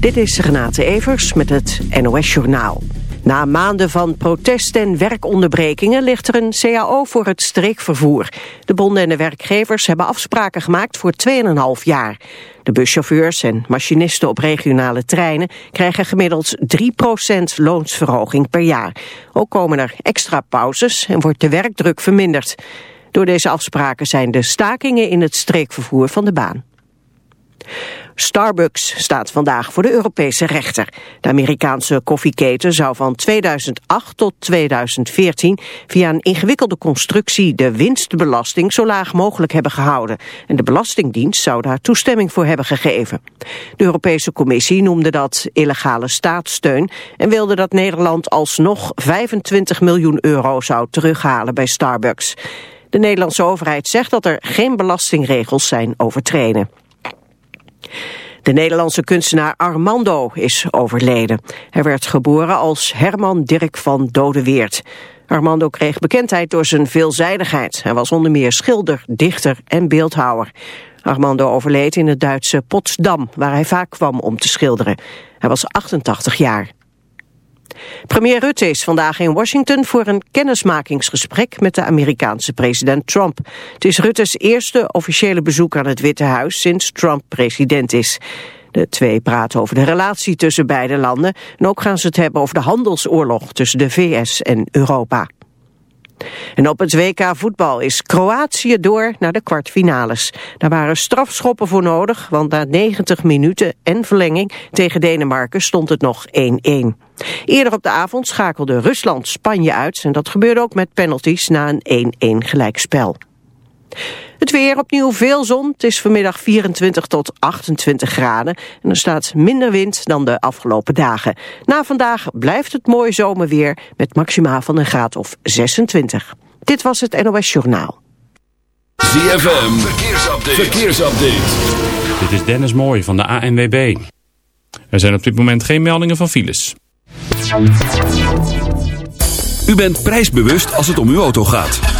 Dit is Renate Evers met het NOS Journaal. Na maanden van protest en werkonderbrekingen ligt er een CAO voor het streekvervoer. De bonden en de werkgevers hebben afspraken gemaakt voor 2,5 jaar. De buschauffeurs en machinisten op regionale treinen krijgen gemiddeld 3% loonsverhoging per jaar. Ook komen er extra pauzes en wordt de werkdruk verminderd. Door deze afspraken zijn de stakingen in het streekvervoer van de baan. Starbucks staat vandaag voor de Europese rechter. De Amerikaanse koffieketen zou van 2008 tot 2014 via een ingewikkelde constructie de winstbelasting zo laag mogelijk hebben gehouden. En de Belastingdienst zou daar toestemming voor hebben gegeven. De Europese Commissie noemde dat illegale staatssteun en wilde dat Nederland alsnog 25 miljoen euro zou terughalen bij Starbucks. De Nederlandse overheid zegt dat er geen belastingregels zijn overtreden. De Nederlandse kunstenaar Armando is overleden. Hij werd geboren als Herman Dirk van Dodeweert. Armando kreeg bekendheid door zijn veelzijdigheid. Hij was onder meer schilder, dichter en beeldhouwer. Armando overleed in het Duitse Potsdam, waar hij vaak kwam om te schilderen. Hij was 88 jaar. Premier Rutte is vandaag in Washington voor een kennismakingsgesprek met de Amerikaanse president Trump. Het is Rutte's eerste officiële bezoek aan het Witte Huis sinds Trump president is. De twee praten over de relatie tussen beide landen en ook gaan ze het hebben over de handelsoorlog tussen de VS en Europa. En op het WK voetbal is Kroatië door naar de kwartfinales. Daar waren strafschoppen voor nodig, want na 90 minuten en verlenging tegen Denemarken stond het nog 1-1. Eerder op de avond schakelde Rusland Spanje uit en dat gebeurde ook met penalties na een 1-1 gelijkspel. Het weer opnieuw veel zon. Het is vanmiddag 24 tot 28 graden. En er staat minder wind dan de afgelopen dagen. Na vandaag blijft het mooi zomerweer met maxima van een graad of 26. Dit was het NOS Journaal. ZFM, verkeersupdate. verkeersupdate. Dit is Dennis Mooij van de ANWB. Er zijn op dit moment geen meldingen van files. U bent prijsbewust als het om uw auto gaat.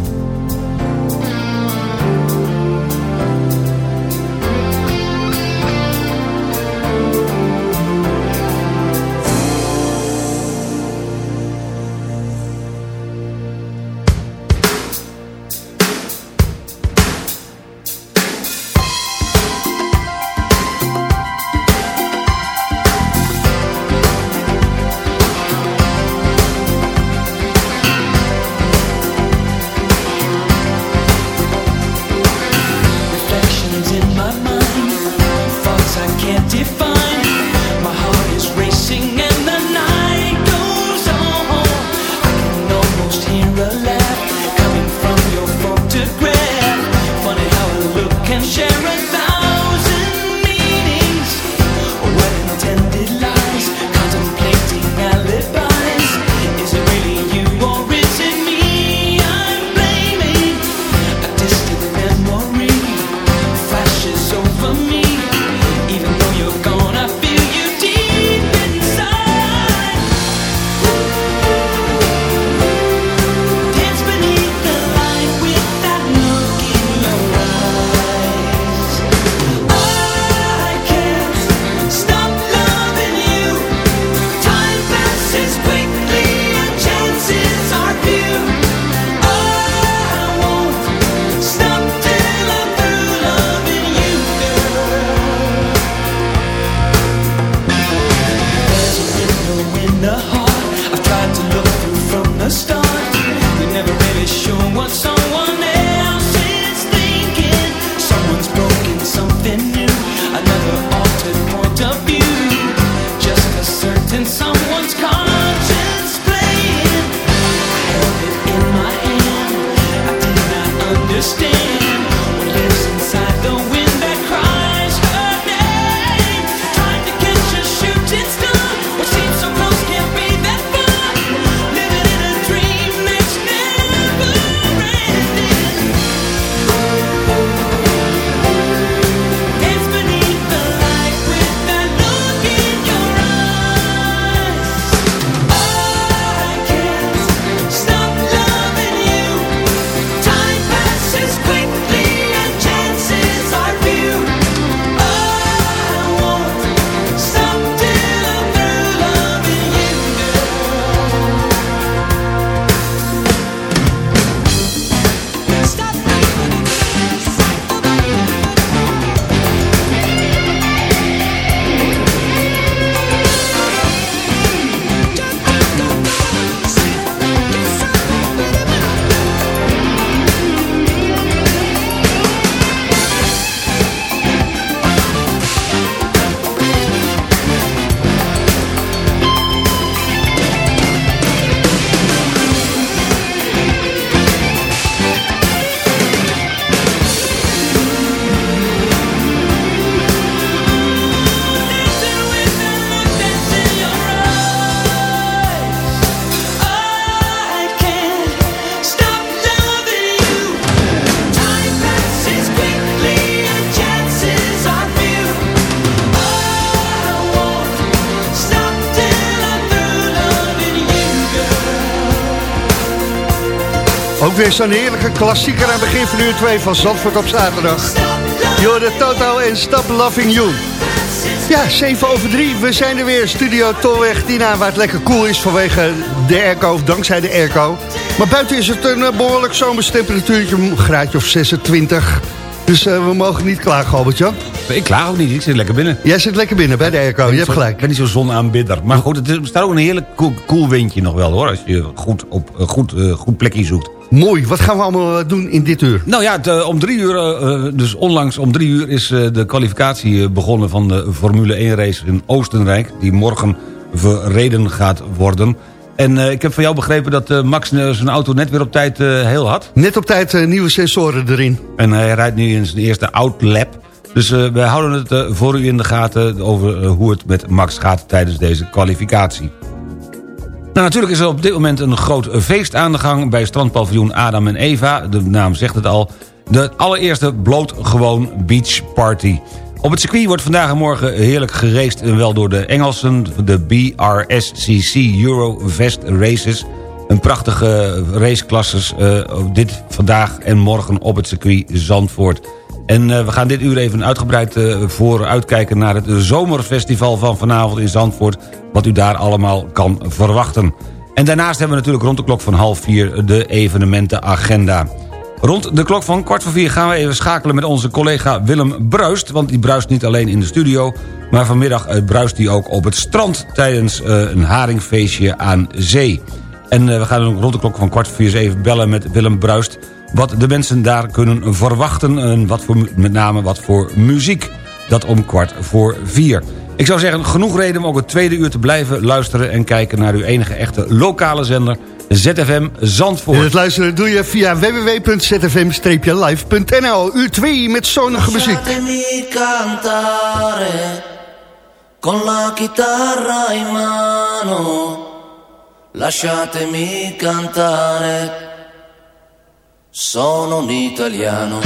Weer zo'n heerlijke klassieker aan het begin van uur 2 van Zandvoort op zaterdag. Jorde Toto en Stop Loving You. Ja, 7 over 3. We zijn er weer. Studio Tolweg Tina, waar het lekker koel cool is vanwege de airco, of dankzij de airco. Maar buiten is het een eh, behoorlijk zomerstemperatuurtje, een graadje of 26. Dus uh, we mogen niet klagen, Albert-Jan. Ik klaag ook niet, ik zit lekker binnen. Jij zit lekker binnen bij de airco, je hebt gelijk. Ik ben niet zo zonaanbidder. Maar goed, het staat ook een heerlijk cool, cool windje nog wel hoor. Als je goed, op, goed, uh, goed plekje zoekt. Mooi, wat gaan we allemaal eh, doen in dit uur? Nou ja, het, om drie uur, dus onlangs om drie uur is de kwalificatie begonnen van de Formule 1 race in Oostenrijk. Die morgen verreden gaat worden. En uh, ik heb van jou begrepen dat uh, Max zijn auto net weer op tijd uh, heel had. Net op tijd nieuwe sensoren erin. En hij rijdt nu in zijn eerste outlap. Dus wij houden het voor u in de gaten over hoe het met Max gaat tijdens deze kwalificatie. Nou, natuurlijk is er op dit moment een groot feest aan de gang... bij strandpaviljoen Adam en Eva. De naam zegt het al. De allereerste blootgewoon beach party. Op het circuit wordt vandaag en morgen heerlijk gereced... en wel door de Engelsen, de BRSCC Eurovest Races... Een prachtige raceklasses uh, dit vandaag en morgen op het circuit Zandvoort. En uh, we gaan dit uur even uitgebreid voor uitkijken naar het zomerfestival van vanavond in Zandvoort. Wat u daar allemaal kan verwachten. En daarnaast hebben we natuurlijk rond de klok van half vier de evenementenagenda. Rond de klok van kwart voor vier gaan we even schakelen met onze collega Willem Bruist. Want die bruist niet alleen in de studio, maar vanmiddag eh, bruist hij ook op het strand... tijdens een haringfeestje aan zee. En we gaan ook rond de klok van kwart voor vier even bellen met Willem Bruist wat de mensen daar kunnen verwachten. En wat voor, met name wat voor muziek. Dat om kwart voor vier. Ik zou zeggen, genoeg reden om ook het tweede uur te blijven luisteren... en kijken naar uw enige echte lokale zender, ZFM Zandvoort. En het luisteren doe je via www.zfm-live.nl. Uur 2 met zonnige muziek. Con la chitarra in mano Lasciatemi cantare Sono un italiano.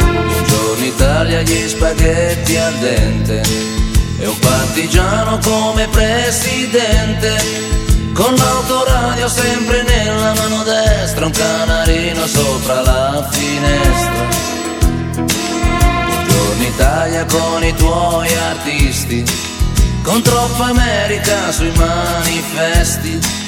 Buongiorno Italia, gli spaghetti al dente. E un partigiano come presidente. Con l'autoradio sempre nella mano destra, un canarino sopra la finestra. Buongiorno Italia con i tuoi artisti. Con troppa America sui manifesti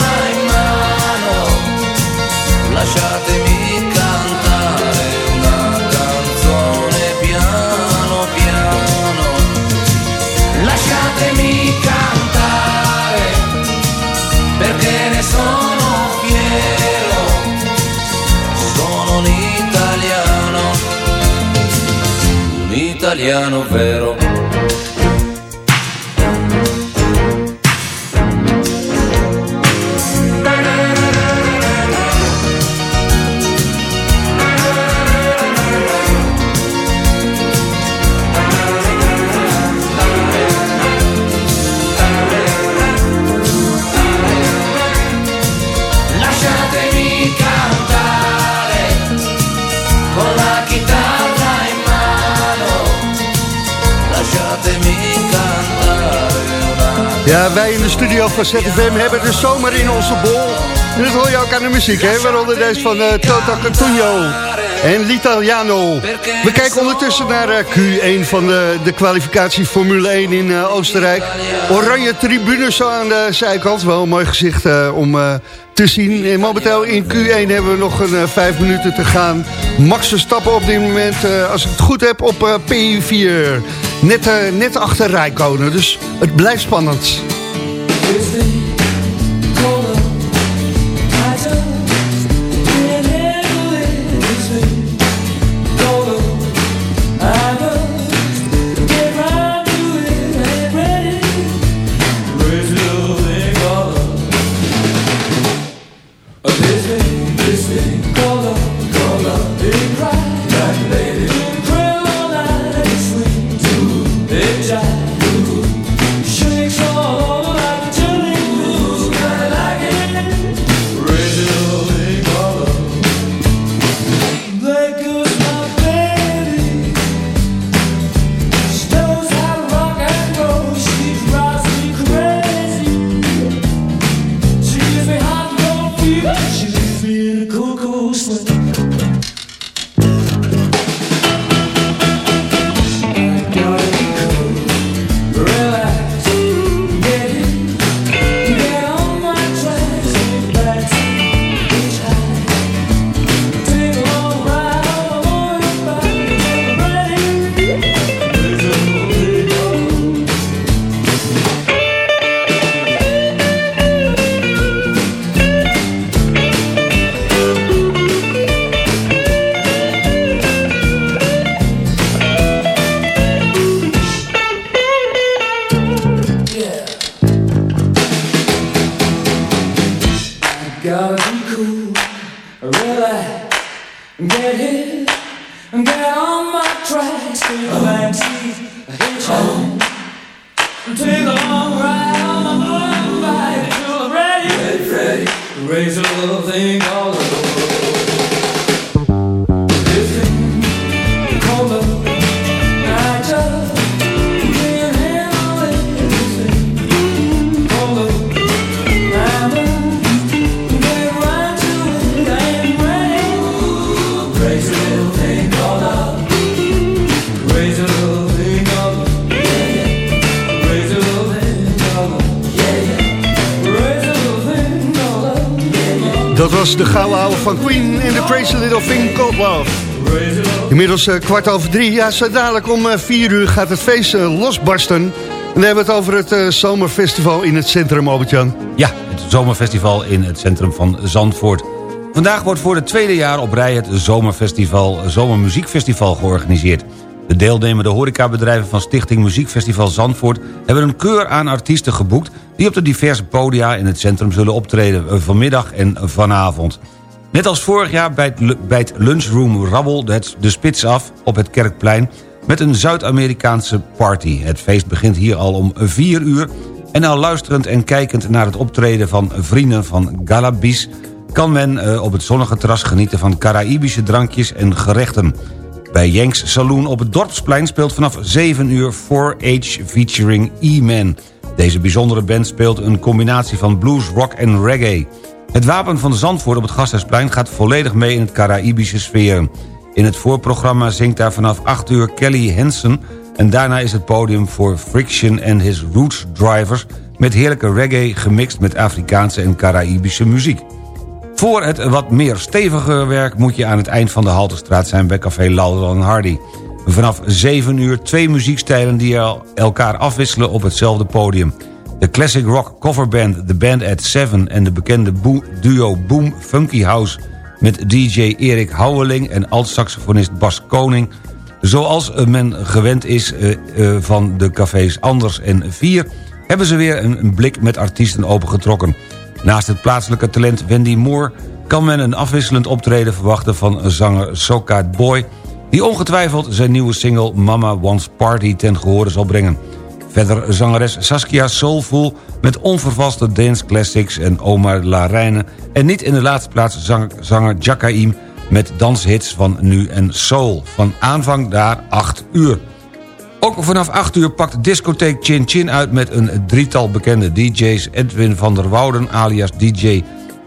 italiano vero. Ja, wij in de studio van ZFM hebben de zomer in onze bol. En dat hoor je ook aan de muziek, hè? Waaronder deze van uh, Toto Cantugno en L'Italiano. We kijken ondertussen naar eh, Q1 van de, de kwalificatie Formule 1 in eh, Oostenrijk. Oranje tribunes zo aan de zijkant. Wel een mooi gezicht om te zien. En momenteel in Q1 hebben we nog een vijf minuten te gaan. Max Verstappen op dit moment, als ik het goed heb, op eh, P4. Net, eh, net achter Rijkonen, dus het blijft spannend. Raise a little thing was de gouden oude van Queen in The Crazy Little Thing Called Love. Inmiddels uh, kwart over drie. Ja, zo dadelijk om uh, vier uur gaat het feest uh, losbarsten. En dan hebben we het over het zomerfestival in het centrum, Albert-Jan. Ja, het zomerfestival in het centrum van Zandvoort. Vandaag wordt voor het tweede jaar op rij het zomerfestival, zomermuziekfestival georganiseerd. De deelnemende horecabedrijven van Stichting Muziekfestival Zandvoort... hebben een keur aan artiesten geboekt... die op de diverse podia in het centrum zullen optreden vanmiddag en vanavond. Net als vorig jaar bijt Lunchroom Rabbel de spits af op het Kerkplein... met een Zuid-Amerikaanse party. Het feest begint hier al om 4 uur... en al luisterend en kijkend naar het optreden van vrienden van Galabis... kan men eh, op het zonnige terras genieten van Caraïbische drankjes en gerechten. Bij Jenks Saloon op het Dorpsplein speelt vanaf 7 uur 4H featuring E-Man. Deze bijzondere band speelt een combinatie van blues, rock en reggae... Het wapen van Zandvoort op het Gasthuisplein gaat volledig mee in het Caraïbische sfeer. In het voorprogramma zingt daar vanaf 8 uur Kelly Hansen... en daarna is het podium voor Friction en His Roots Drivers... met heerlijke reggae gemixt met Afrikaanse en Caraïbische muziek. Voor het wat meer stevige werk moet je aan het eind van de Halterstraat zijn... bij Café Laudel Hardy. Vanaf 7 uur twee muziekstijlen die elkaar afwisselen op hetzelfde podium... De classic rock coverband The Band at Seven... en de bekende duo Boom Funky House... met DJ Erik Houweling en alt-saxofonist Bas Koning... zoals men gewend is uh, uh, van de cafés Anders en Vier... hebben ze weer een, blik met artiesten opengetrokken. Naast het plaatselijke talent Wendy Moore... kan men een afwisselend optreden verwachten van zanger Soka Boy... die ongetwijfeld zijn nieuwe single Mama Wants Party ten gehore zal brengen... Verder zangeres Saskia Soulful met onvervaste dance classics en Omar Larijnen... en niet in de laatste plaats zang, zanger Jakaim met danshits van Nu en Soul. Van aanvang daar 8 uur. Ook vanaf 8 uur pakt discotheek Chin Chin uit met een drietal bekende DJ's... Edwin van der Wouden alias DJ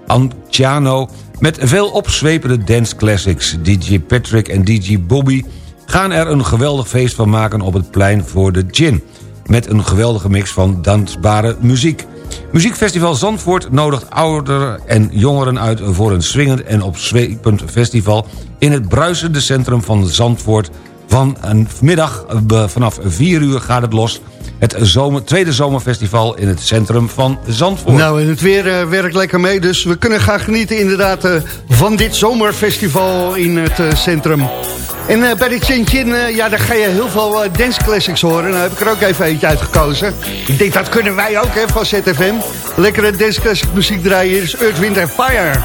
Anciano... met veel opzwepende dance classics. DJ Patrick en DJ Bobby gaan er een geweldig feest van maken op het plein voor de Gin met een geweldige mix van dansbare muziek. Muziekfestival Zandvoort nodigt ouderen en jongeren uit... voor een swingend en opzwepend festival... in het bruisende centrum van Zandvoort. Van een middag eh, vanaf 4 uur gaat het los... Het zomer, tweede zomerfestival in het centrum van Zandvoort. Nou, en het weer uh, werkt lekker mee, dus we kunnen gaan genieten inderdaad... Uh, van dit zomerfestival in het centrum. En bij de Chin Chin, ja, daar ga je heel veel uh, dance classics horen. Nou heb ik er ook even eentje uitgekozen. Ik denk, dat kunnen wij ook, hè, van ZFM. Lekkere dance classic muziek draaien. Is Earth, Wind Fire.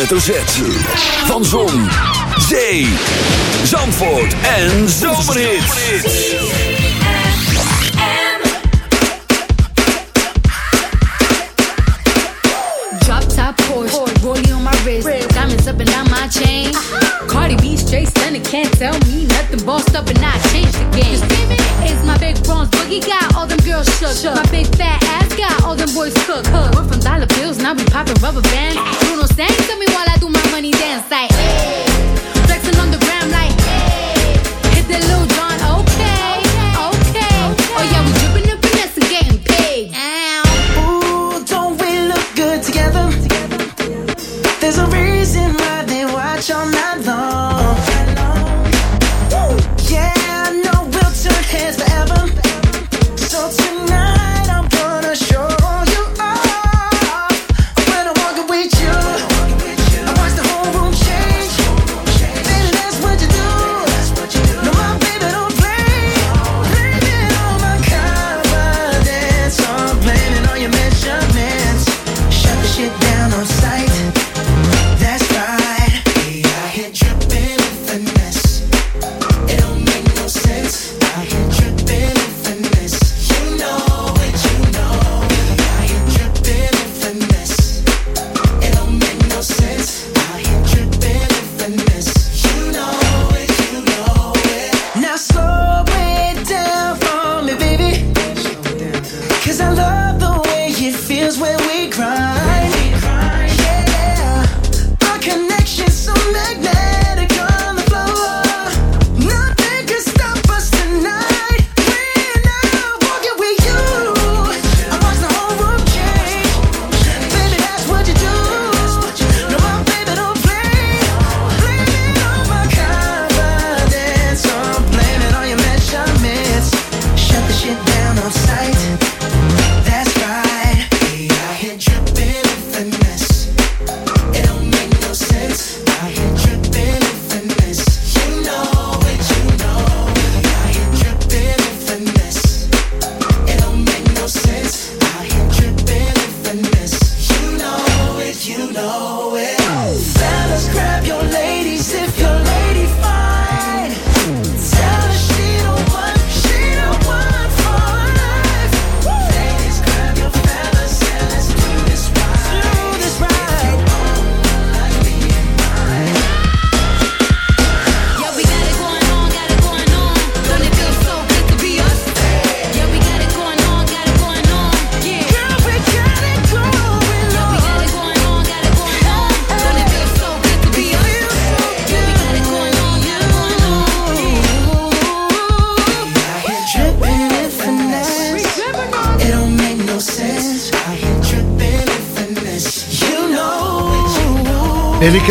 Hoofdletter Z. Van Zon, Zee, Zandvoort en Zomerhits. Drop top Porsche, rollie on my wrist, diamonds up and down my chain. Uh-huh. Cardi B straight stunning, can't tell me nothing. Bossed up and I changed the game. It's my big bronze boogie got all them girls shook. My big fat ass got all them boys cook. We're from dollar bills, now we popping rubber bands. Bruno sang to me while I do my money dance like. Hey.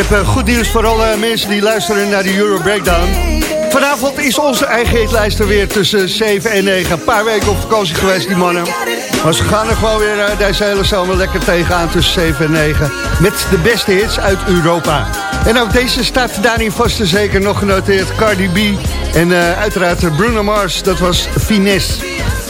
Heb eh, goed nieuws voor alle mensen die luisteren naar de Euro Breakdown. Vanavond is onze eigen hitlijst er weer tussen 7 en 9. Een paar weken op vakantie geweest, die mannen. Maar ze gaan er gewoon weer deze hele zomer lekker tegenaan tussen 7 en 9. Met de beste hits uit Europa. En ook deze staat daarin vast en zeker nog genoteerd. Cardi B en eh, uiteraard Bruno Mars, dat was Finesse.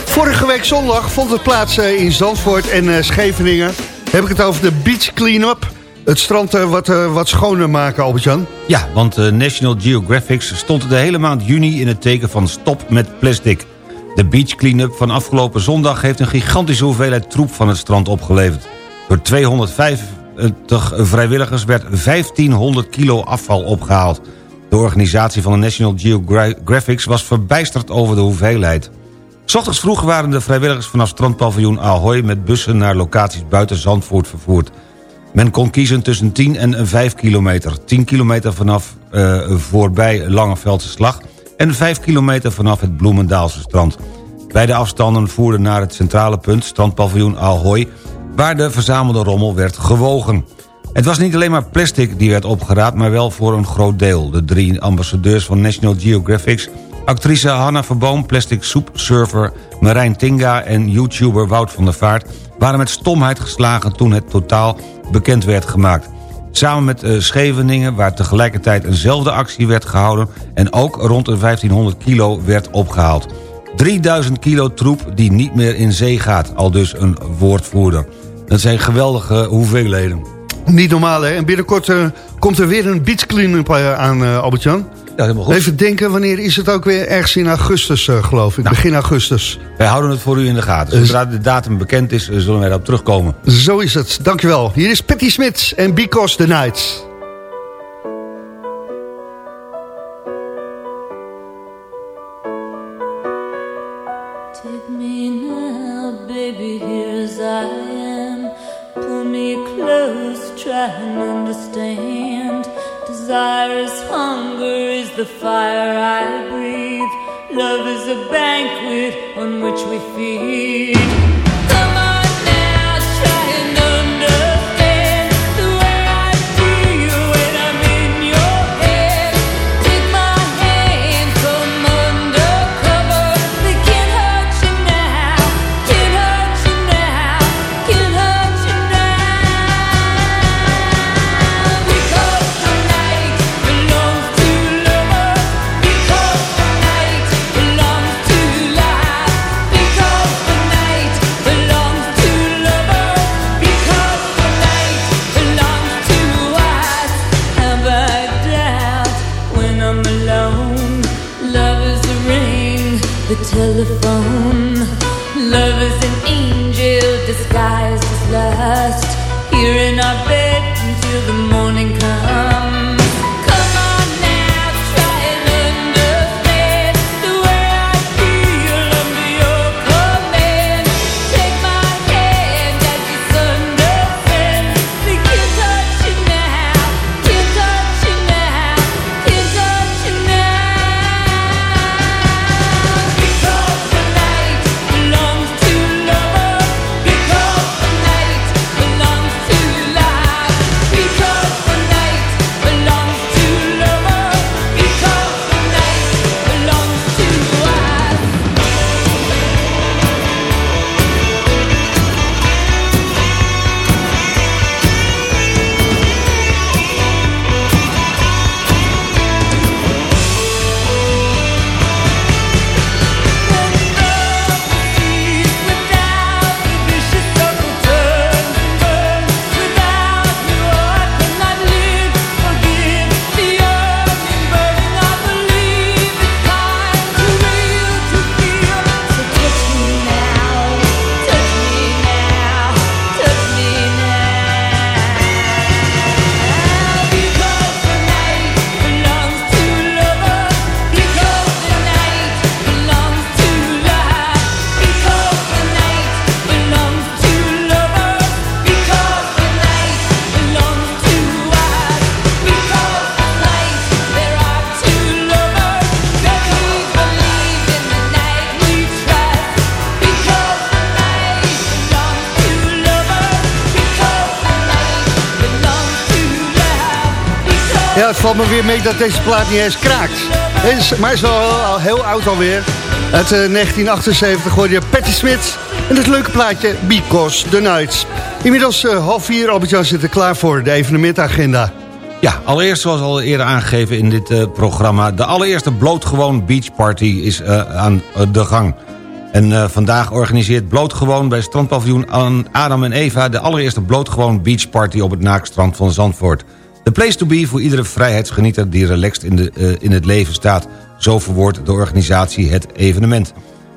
Vorige week zondag vond het plaats eh, in Zandvoort en Scheveningen. Heb ik het over de Beach Cleanup. Het strand eh, wat, eh, wat schoner maken, Albert-Jan. Ja, want eh, National Geographic stond de hele maand juni in het teken van stop met plastic. De beach cleanup van afgelopen zondag heeft een gigantische hoeveelheid troep van het strand opgeleverd. Door 250 vrijwilligers werd 1500 kilo afval opgehaald. De organisatie van de National Geographic was verbijsterd over de hoeveelheid. Ochtends vroeg waren de vrijwilligers vanaf strandpaviljoen Ahoy... met bussen naar locaties buiten Zandvoort vervoerd. Men kon kiezen tussen 10 en 5 kilometer. 10 kilometer vanaf uh, voorbij Langeveldse Slag... en 5 kilometer vanaf het Bloemendaalse strand. Beide afstanden voerden naar het centrale punt, strandpaviljoen Ahoy... waar de verzamelde rommel werd gewogen. Het was niet alleen maar plastic die werd opgeraapt... maar wel voor een groot deel. De drie ambassadeurs van National Geographic... actrice Hanna Verboom, plastic soepsurfer Marijn Tinga... en YouTuber Wout van der Vaart... waren met stomheid geslagen toen het totaal bekend werd gemaakt. Samen met uh, Scheveningen, waar tegelijkertijd eenzelfde actie werd gehouden... en ook rond de 1500 kilo werd opgehaald. 3000 kilo troep die niet meer in zee gaat, al dus een woordvoerder. Dat zijn geweldige hoeveelheden. Niet normaal, hè? En binnenkort eh, komt er weer een beach clean-up eh, aan, eh, Albert-Jan. Ja, helemaal goed. Even denken, wanneer is het ook weer? Ergens in augustus, eh, geloof ik. Nou. Begin augustus. Wij houden het voor u in de gaten. Zodra de datum bekend is, eh, zullen wij daarop terugkomen. Zo is het. Dankjewel. Hier is Patty Smits en Because the Nights. Take me now, baby, here as I am. Pull me close, try and understand. Desire is hunger, the fire I breathe. Love is a banquet on which we feed. Valt me weer mee dat deze plaat niet eens kraakt. Maar is wel al heel oud alweer. Uit eh, 1978 hoorde je Patty Smith en het leuke plaatje Because the Nights. Inmiddels eh, half vier, Albert-Jan zit er klaar voor, de evenementagenda. Ja, allereerst zoals al eerder aangegeven in dit eh, programma... de allereerste blootgewoon beachparty is aan de gang. En vandaag organiseert Blootgewoon bij strandpaviljoen Adam en Eva... de allereerste blootgewoon beachparty op het naakstrand van Zandvoort. De place to be voor iedere vrijheidsgenieter die relaxed in, de, eh, in het leven staat. Zo verwoordt de organisatie het evenement.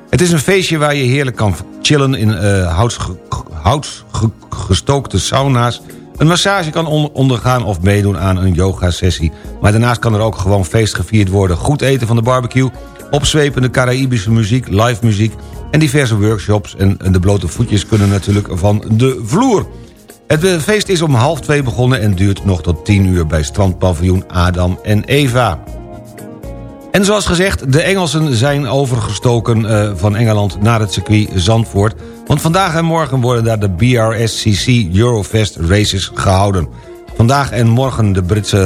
Het is een feestje waar je heerlijk kan chillen in eh houtsge- houtsgestookte sauna's... een massage kan on- ondergaan of meedoen aan een yoga-sessie. Maar daarnaast kan er ook gewoon feest gevierd worden. Goed eten van de barbecue, opzwepende Caraïbische muziek, live muziek... en diverse workshops en de blote voetjes kunnen natuurlijk van de vloer. Het eh, feest is om half twee begonnen en duurt nog tot 10 uur... bij strandpaviljoen Adam en Eva. En zoals gezegd, de Engelsen zijn overgestoken eh, van Engeland naar het circuit Zandvoort. Want vandaag en morgen worden daar de BRSCC Eurofest races gehouden. Vandaag en morgen de Britse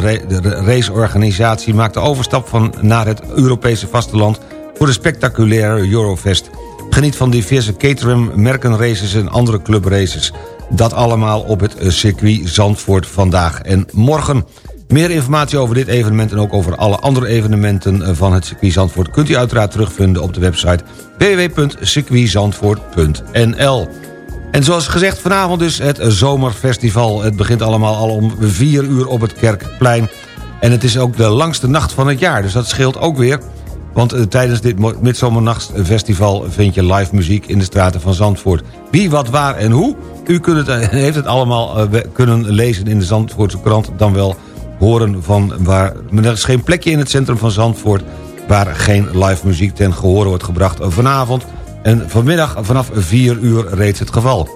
raceorganisatie maakt de overstap van naar het Europese vasteland... voor de spectaculaire Eurofest. Geniet van diverse Caterham merkenraces en andere clubraces. Dat allemaal op het eh, circuit Zandvoort vandaag en morgen. Meer informatie over dit evenement en ook over alle andere evenementen eh, van het circuit Zandvoort... kunt u uiteraard terugvinden op de website www.circuitzandvoort.nl. En zoals gezegd, vanavond dus het Zomerfestival. Het begint allemaal al om 4 uur op het Kerkplein. En het is ook de langste nacht van het jaar, dus dat scheelt ook weer. Want tijdens dit Midsomernachtsfestival vind je live muziek in de straten van Zandvoort. Wie, wat, waar en hoe? U kunt het, uh, heeft het allemaal uh, kunnen lezen in de Zandvoortse krant... dan wel horen van waar... Er is geen plekje in het centrum van Zandvoort... waar geen live muziek ten gehore wordt gebracht vanavond. En vanmiddag vanaf 4 uur reeds het geval.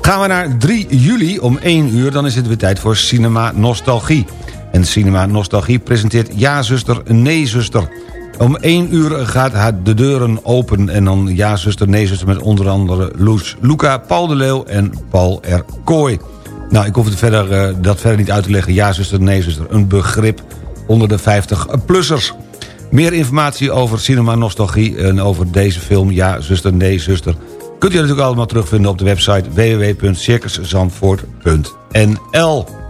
Gaan we naar 3 juli om 1 uur... dan is het weer tijd voor Cinema Nostalgie. En Cinema Nostalgie presenteert Ja Zuster, Nee Zuster... Om 1 uur gaat de deuren open en dan ja zuster, nee zuster... met onder andere Loes Luca, Paul de Leeuw en Paul R. Nou, ik hoef het verder, uh, dat verder niet uit te leggen. Ja zuster, nee zuster, een begrip onder de 50-plussers. Meer informatie over cinema nostalgie en over deze film... Ja zuster, nee zuster... kunt u natuurlijk allemaal terugvinden op de website www.circuszandvoort.nl.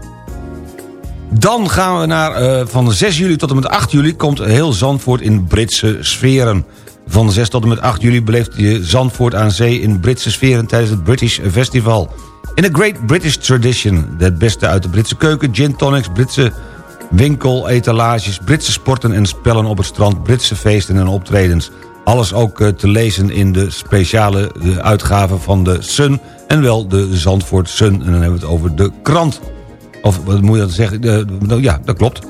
Dan gaan we naar uh, van 6 juli tot en met 8 juli... komt heel Zandvoort in Britse sferen. Van 6 tot en met 8 juli beleeft je Zandvoort aan zee... in Britse sferen tijdens het British Festival. In a Great British Tradition. Het beste uit de Britse keuken, gin tonics, Britse winkel, etalages... Britse sporten en spellen op het strand, Britse feesten en optredens. Alles ook uh, te lezen in de speciale uh, uitgave van de Sun... en wel de Zandvoort Sun. En dan hebben we het over de krant... Of wat moet je dat zeggen? Uh, ja, dat klopt.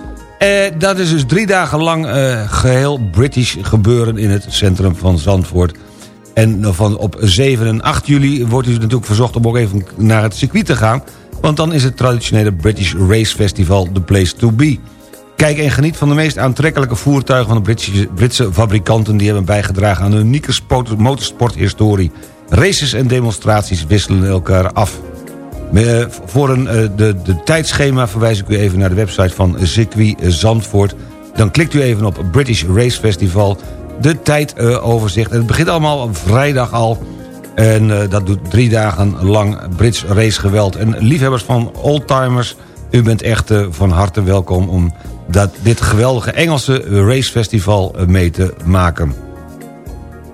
Uh, dat is dus drie dagen lang uh, geheel British gebeuren in het centrum van Zandvoort. En van op 7 en 8 juli wordt u natuurlijk verzocht om ook even naar het circuit te gaan. Want dan is het traditionele British Race Festival the place to be. Kijk en geniet van de meest aantrekkelijke voertuigen van de Britse, Britse fabrikanten... die hebben bijgedragen aan een unieke motorsporthistorie. Races en demonstraties wisselen elkaar af. Uh, voor een, uh, de, de tijdschema verwijs ik u even naar de website van Circuit Zandvoort. Dan klikt u even op British Race Festival. De tijdoverzicht. Het begint allemaal vrijdag al. En dat doet drie dagen lang Brits racegeweld. En liefhebbers van oldtimers, u bent echt van harte welkom... om dat, dit geweldige Engelse racefestival mee te maken.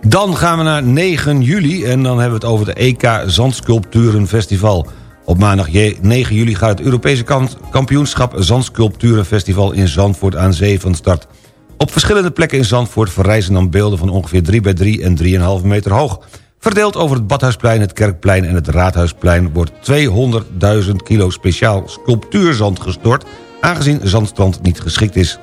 Dan gaan we naar 9 juli en dan hebben we het over de EK Zandsculpturenfestival... Op maandag 9 juli gaat het Europese kampioenschap Zandsculpturenfestival in Zandvoort aan zee van start. Op verschillende plekken in Zandvoort verrijzen dan beelden van ongeveer 3 bij 3 en 3,5 meter hoog. Verdeeld over het Badhuisplein, het Kerkplein en het Raadhuisplein... wordt 200.000 kilo speciaal sculptuurzand gestort... aangezien zandstrand niet geschikt is.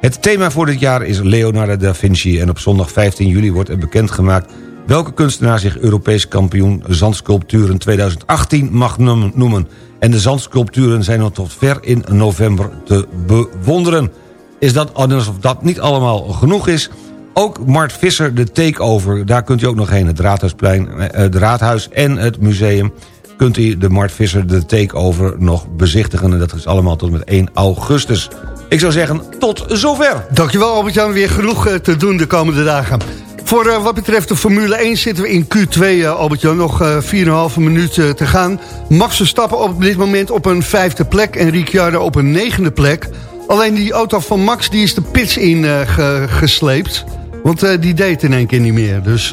Het thema voor dit jaar is Leonardo da Vinci... en op zondag 15 juli wordt er bekendgemaakt welke kunstenaar zich Europees kampioen zandsculpturen 2018 mag noemen. En de zandsculpturen zijn nog tot ver in november te bewonderen. Is dat, alsof dat niet allemaal genoeg is... Ook Mart Visser, de takeover, daar kunt u ook nog heen. Het Raadhuisplein, eh, het Raadhuis en het museum kunt u de Mart Visser, de takeover, nog bezichtigen. En dat is allemaal tot met 1 augustus. Ik zou zeggen, tot zover. Dankjewel Albert-Jan, weer genoeg eh, te doen de komende dagen. Voor uh, wat betreft de Formule 1 zitten we in Q2, uh, Albert-Jan. Nog uh, 4,5 minuten te gaan. Max Verstappen op dit moment op een vijfde plek... en Ricciardo op een negende plek. Alleen die auto van Max die is de pits in ge gesleept. Want die deed in één keer niet meer. Dus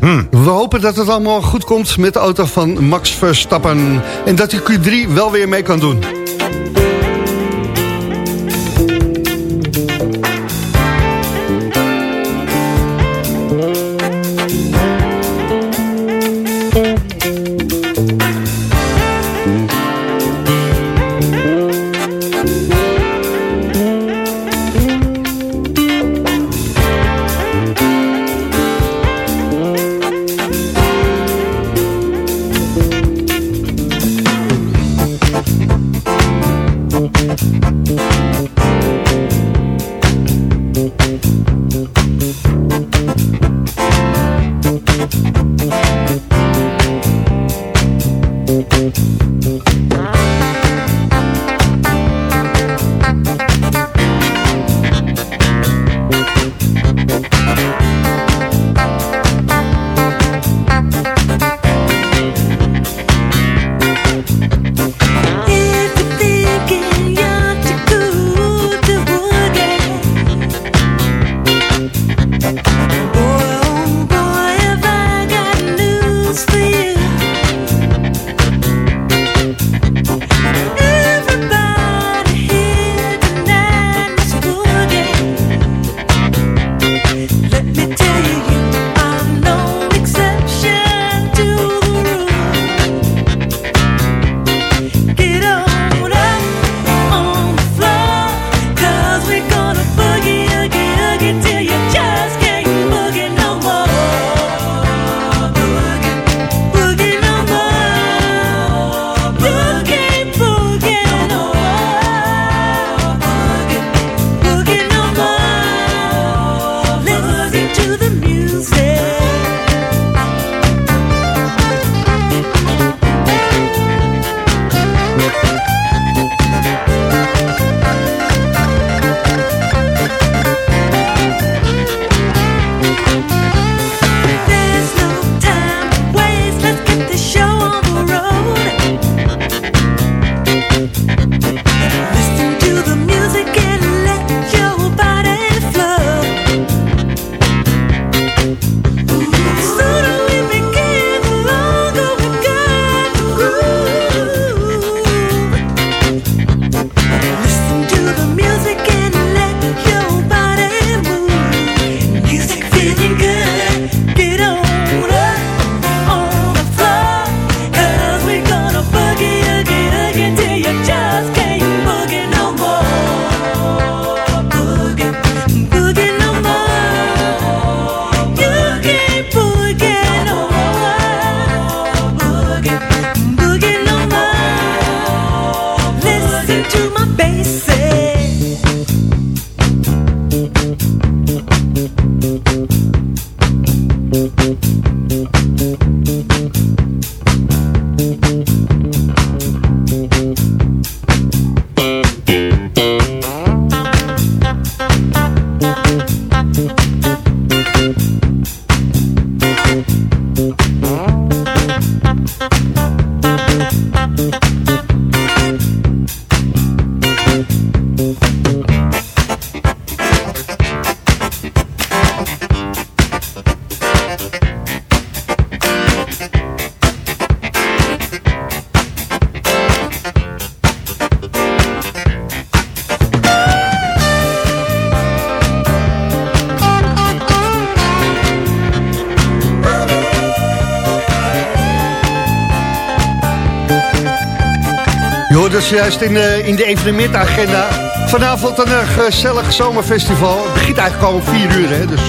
hmm. we hopen dat het allemaal goed komt met de auto van Max Verstappen. En dat hij Q3 wel weer mee kan doen. Juist in, eh, in de evenementagenda. Vanavond een eh, gezellig zomerfestival. Het begint eigenlijk al om 4 uur, hè, dus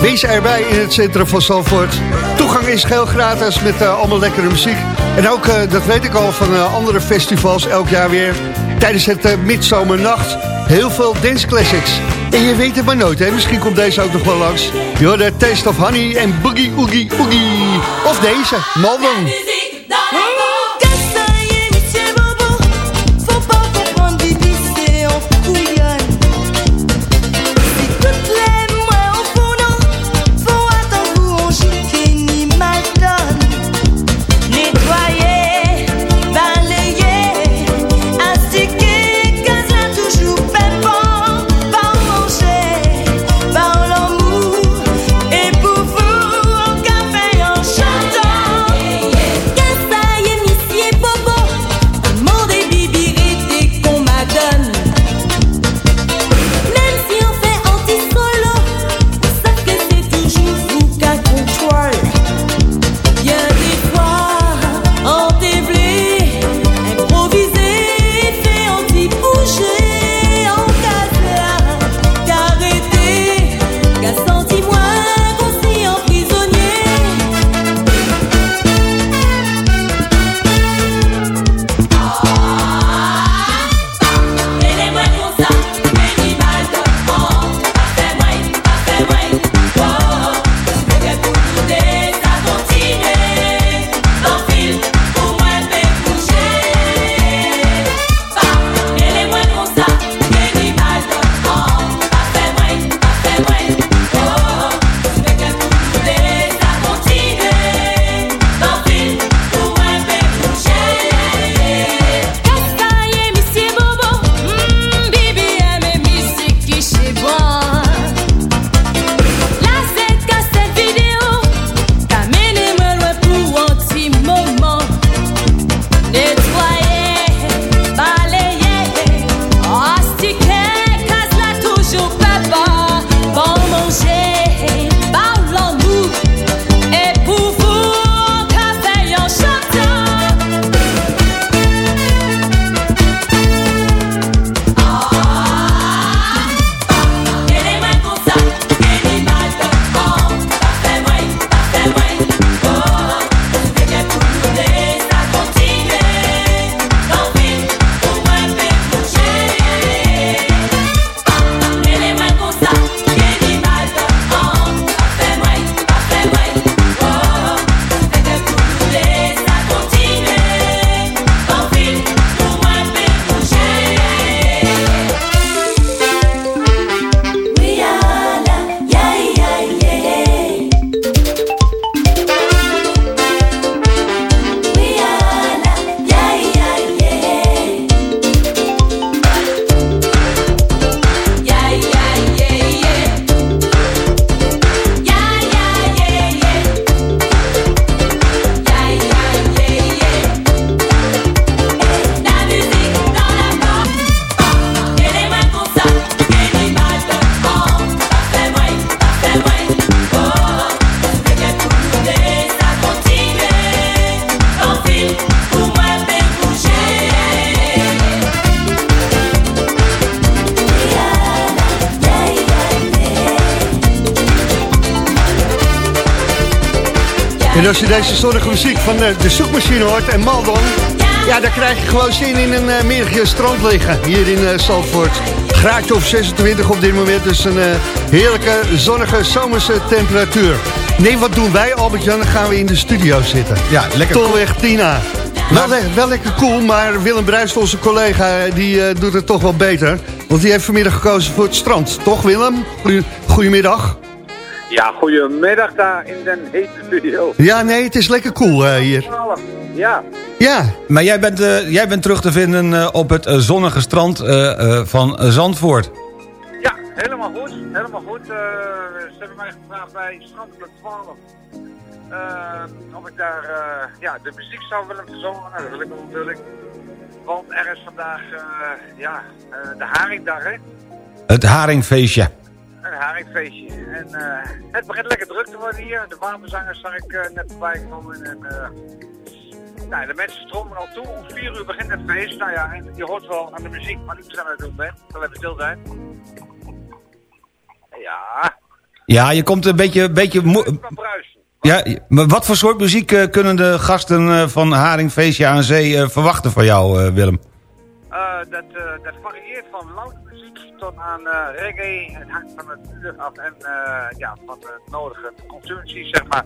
wees erbij in het centrum van Zandvoort. Toegang is geheel gratis met eh, allemaal lekkere muziek. En ook, dat weet ik al van andere festivals, elk jaar weer... tijdens het uh, midzomernacht, heel veel dance classics. En je weet het maar nooit, hè? misschien komt deze ook nog wel langs. Je hoort Taste of Honey en Boogie Oogie Oogie. Of deze, Malden. En als je deze zonnige muziek van de, de zoekmachine hoort en Maldon... Ja, dan krijg je gewoon zin in een uh, middagje strand liggen hier in uh, Zandvoort. graadje of 26 op dit moment. Dus een eh, heerlijke, zonnige, zomerse temperatuur. Nee, wat doen wij, Albert-Jan? Dan gaan we in de studio zitten. Ja, lekker Tolweg Tina. Wel, le- wel lekker cool, maar Willem Bruist, onze collega, die eh, doet het toch wel beter. Want die heeft vanmiddag gekozen voor het strand. Toch, Willem? Goedemiddag. Ja, goedemiddag daar in den hete studio. Ja, nee, het is lekker cool eh, hier. Ja, Ja, Maar jij bent, eh, jij bent terug te vinden eh, op het zonnige strand eh, eh, van Zandvoort. ja, helemaal goed. Helemaal goed. Eh, ze hebben mij gevraagd bij Strandclub 12 eh, of ik daar eh, ja, de muziek zou willen verzorgen. Dat wil ik natuurlijk. Want er is vandaag eh, ja, eh, de haringdag, hè? Het haringfeestje. Een haringfeestje. En eh, het begint lekker druk te worden hier. De wapenzangers zag ik eh, net voorbij komen. En, eh, nou, de mensen stromen al toe. Om vier uur begint het feest. Nou ja, en je hoort wel aan de muziek, maar nu zijn we het doen bent. Zal even stil zijn. Ja, Ja, je komt een beetje... beetje moe- van bruisen. ja, maar wat voor soort muziek kunnen de gasten van Haringfeestje aan Zee verwachten van jou, Willem? Dat, dat varieert van louter tot aan eh, reggae. Het hangt van het uur af en eh, ja, van de nodige consumpties, zeg maar.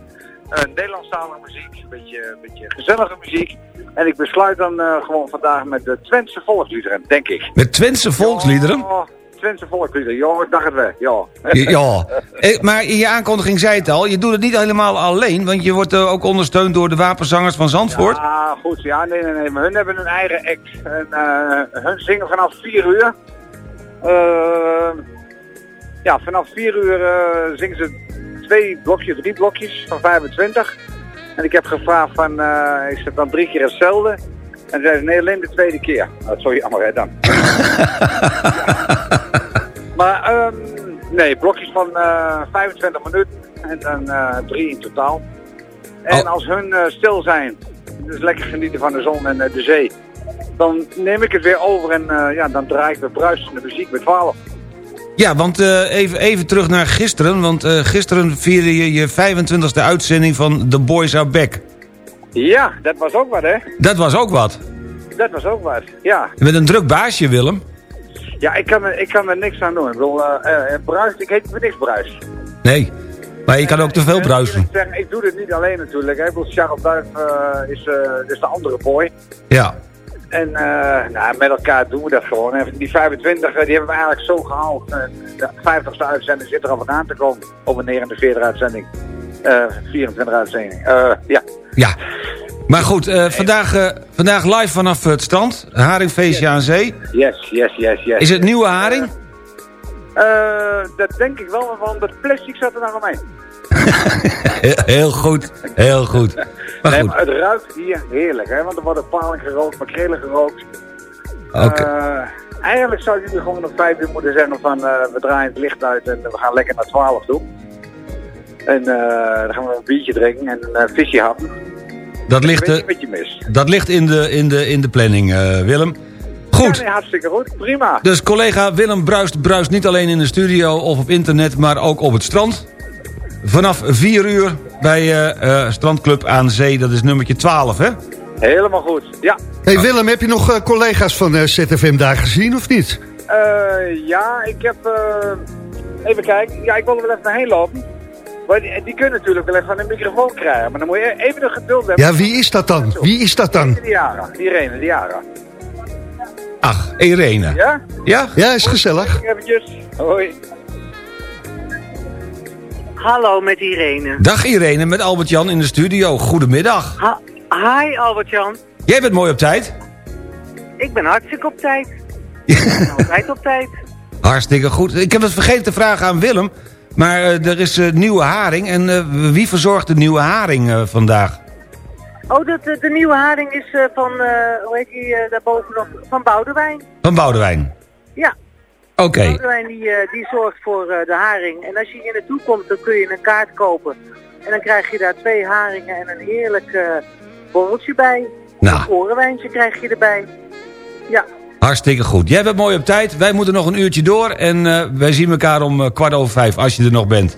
Eh Nederlandstalige muziek, een beetje, een beetje gezellige muziek. En ik besluit dan gewoon vandaag met de Twentse volksliederen, denk ik. Met Twentse volksliederen? Twentse volksliederen, ja, ik dacht het wel, ja. Ja, maar in je aankondiging zei het al, je doet het niet helemaal alleen... want je wordt ook ondersteund door de wapenzangers van Zandvoort. Ja, goed. Ja, nee, nee, nee. Maar hun hebben een eigen act. En eh, hun zingen vanaf 4 uur. Eh, ja, vanaf 4 uur eh, zingen ze twee blokjes, drie blokjes van 25. En ik heb gevraagd van, eh is het dan drie keer hetzelfde? En zei ze, nee, alleen de tweede keer. Nou, sorry, jammer hè, dan. Maar, ehm, nee, blokjes van eh 25 minuten en dan drie in totaal. En Oh. als hun stil zijn, dus lekker genieten van de zon en de zee, dan neem ik het weer over en eh, ja, dan draai ik weer bruisende muziek met 12. Ja, want eh, even, even terug naar gisteren... want eh, gisteren vierde je je 25e uitzending van The Boys Are Back. Ja, dat was ook wat, hè? Dat was ook wat. Dat was ook wat, ja. Je bent een druk baasje, Willem. Ja, ik kan, er, ik kan er niks aan doen. Ik bedoel, bruis, ik heet niks bruis. Nee, maar je kan ook te veel bruisen. Ik doe dit niet alleen natuurlijk. hè. Ik bedoel, Charles Duif is, is de andere boy. Ja. En eh, nou, met elkaar doen we dat gewoon. En die 25, eh, die hebben we eigenlijk zo gehaald. En de 50ste uitzending zit er al aan te komen. Of een 49 uitzending. Eh 24 uitzending. Eh, ja. Ja. Maar goed, eh, vandaag, eh, vandaag live vanaf het strand. Haringfeestje aan zee. Yes, yes, yes, yes. Is het nieuwe haring? Eh, dat denk ik wel, want het plastic zat er nog omheen. Heel, goed, heel goed. Maar nee, goed, maar het ruikt hier heerlijk, hè? Want er worden paling gerookt, makrelen gerookt. oké. Eh, eigenlijk zou jullie gewoon om vijf uur moeten zeggen van eh, we draaien het licht uit en we gaan lekker naar 12 toe. En eh, dan gaan we een biertje drinken en een visje happen. Dat ligt, mis. dat ligt in, de, in, de, in de planning, Willem. Goed. Ja, nee, hartstikke goed. Prima. Dus collega Willem bruist, bruist niet alleen in de studio of op internet, maar ook op het strand. Vanaf 4 uur bij eh, eh, Strandclub aan Zee, dat is nummertje 12, hè? Helemaal goed. Ja. Hey Willem, heb je nog eh, collega's van eh, ZFM daar gezien of niet? Eh, ja, ik heb... eh, even kijken. Ja, ik wil er wel even heen lopen. Maar die, die kunnen natuurlijk wel even een microfoon krijgen. Maar dan moet je even de geduld hebben. Ja, wie is dat dan? Wie is dat dan? Diara. Irene Diara. Ach, Irene. Ja? Ja? Ja, is gezellig. Eventjes. Hoi. Hallo met Irene. Dag Irene, met Albert-Jan in de studio. Goedemiddag. Ha Hi Albert-Jan. Jij bent mooi op tijd. Ik ben hartstikke op tijd. Ik ben altijd op tijd. Hartstikke goed. Ik heb het vergeten te vragen aan Willem. Maar eh, er is eh, nieuwe haring. En eh, wie verzorgt de nieuwe haring vandaag? Oh, de, de, de nieuwe haring is van, hoe heet die daarboven nog, van Boudewijn. Van Boudewijn. Ja. Oké. Boudewijn die, uh, die zorgt voor uh, de haring. En als je hier naartoe komt, dan kun je een kaart kopen. En dan krijg je daar twee haringen en een heerlijk uh, borreltje bij. Nou. Een orenwijntje krijg je erbij. Ja. Hartstikke goed. Jij bent mooi op tijd. Wij moeten nog een uurtje door. En uh, wij zien elkaar om uh, kwart over vijf, als je er nog bent.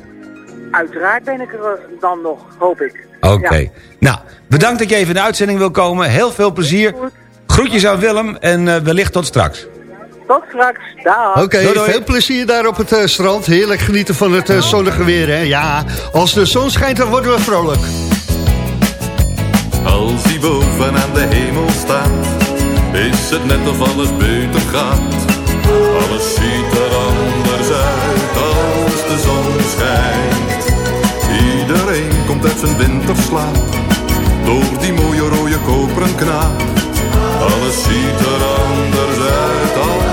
Uiteraard ben ik er dan nog, hoop ik. Oké. Okay. Ja. Nou, bedankt dat je even in de uitzending wil komen. Heel veel plezier. Groetjes aan Willem en uh, wellicht tot straks. Tot straks. Oké, veel plezier daar op het eh, strand. Heerlijk genieten van het eh, zonnige weer, hè. Ja, als de zon schijnt, dan worden we vrolijk. Als hij boven aan de hemel staat, is het net of alles beter gaat. Alles ziet er anders uit als de zon schijnt. Iedereen komt uit zijn winterslaap, door die mooie rode koperen knaap. Alles ziet er anders uit als de zon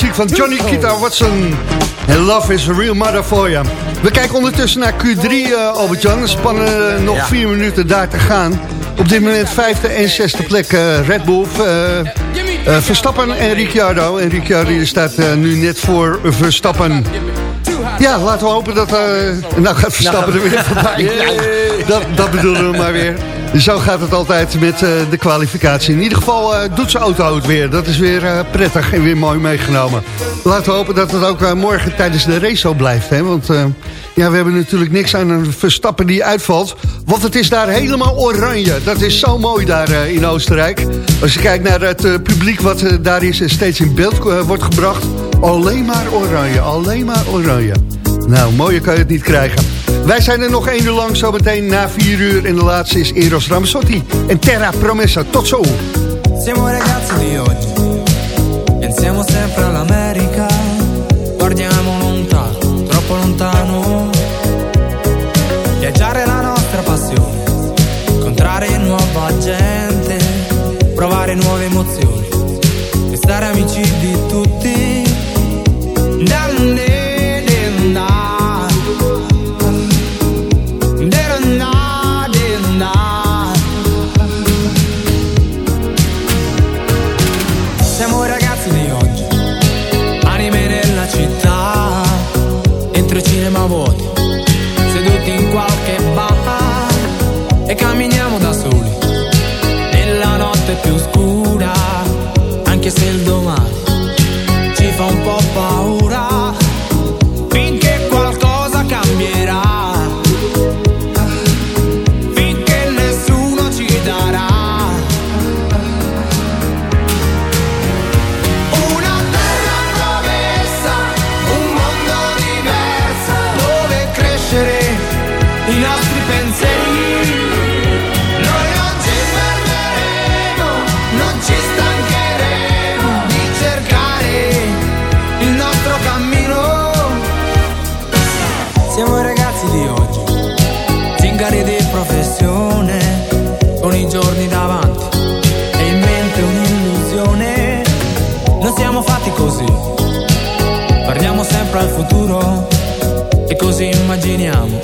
Muziek van Johnny Kita Watson. Love is a real mother for you. We kijken ondertussen naar Q3, eh, Albert-Jan. Er spannen nog vier minuten daar te gaan. Op dit moment vijfde en zesde plek eh, Red Bull. eh, Verstappen en Ricciardo. En Ricciardo staat nu net voor Verstappen. Ja, laten we hopen dat... nou gaat Verstappen er weer voorbij. Dat, dat bedoelen we maar weer. Zo gaat het altijd met eh, de kwalificatie. In ieder geval eh, doet zijn auto het weer. Dat is weer eh, prettig en weer mooi meegenomen. Laten we hopen dat het ook morgen tijdens de race zo blijft. Hè? Want ja, we hebben natuurlijk niks aan een Verstappen die uitvalt. Want het is daar helemaal oranje. Dat is zo mooi daar in Oostenrijk. Als je kijkt naar het publiek wat daar is steeds in beeld wordt gebracht. Alleen maar oranje, alleen maar oranje. Nou, mooier kan je het niet krijgen. Wij zijn er nog één uur lang, zometeen na vier uur. En de laatste is Eros Ramazzotti en Terra Promessa. Tot zo. Siamo ragazzi di oggi, pensiamo sempre all'America, guardiamo lontano, troppo lontano. Viaggiare è la nostra passione, incontrare nuova gente, provare nuove immaginiamo